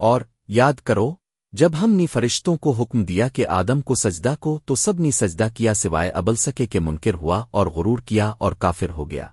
اور یاد کرو، جب ہم نے فرشتوں کو حکم دیا کہ آدم کو سجدہ کو، تو سب نے سجدہ کیا سوائے ابل سکے کہ منکر ہوا اور غرور کیا اور کافر ہو گیا۔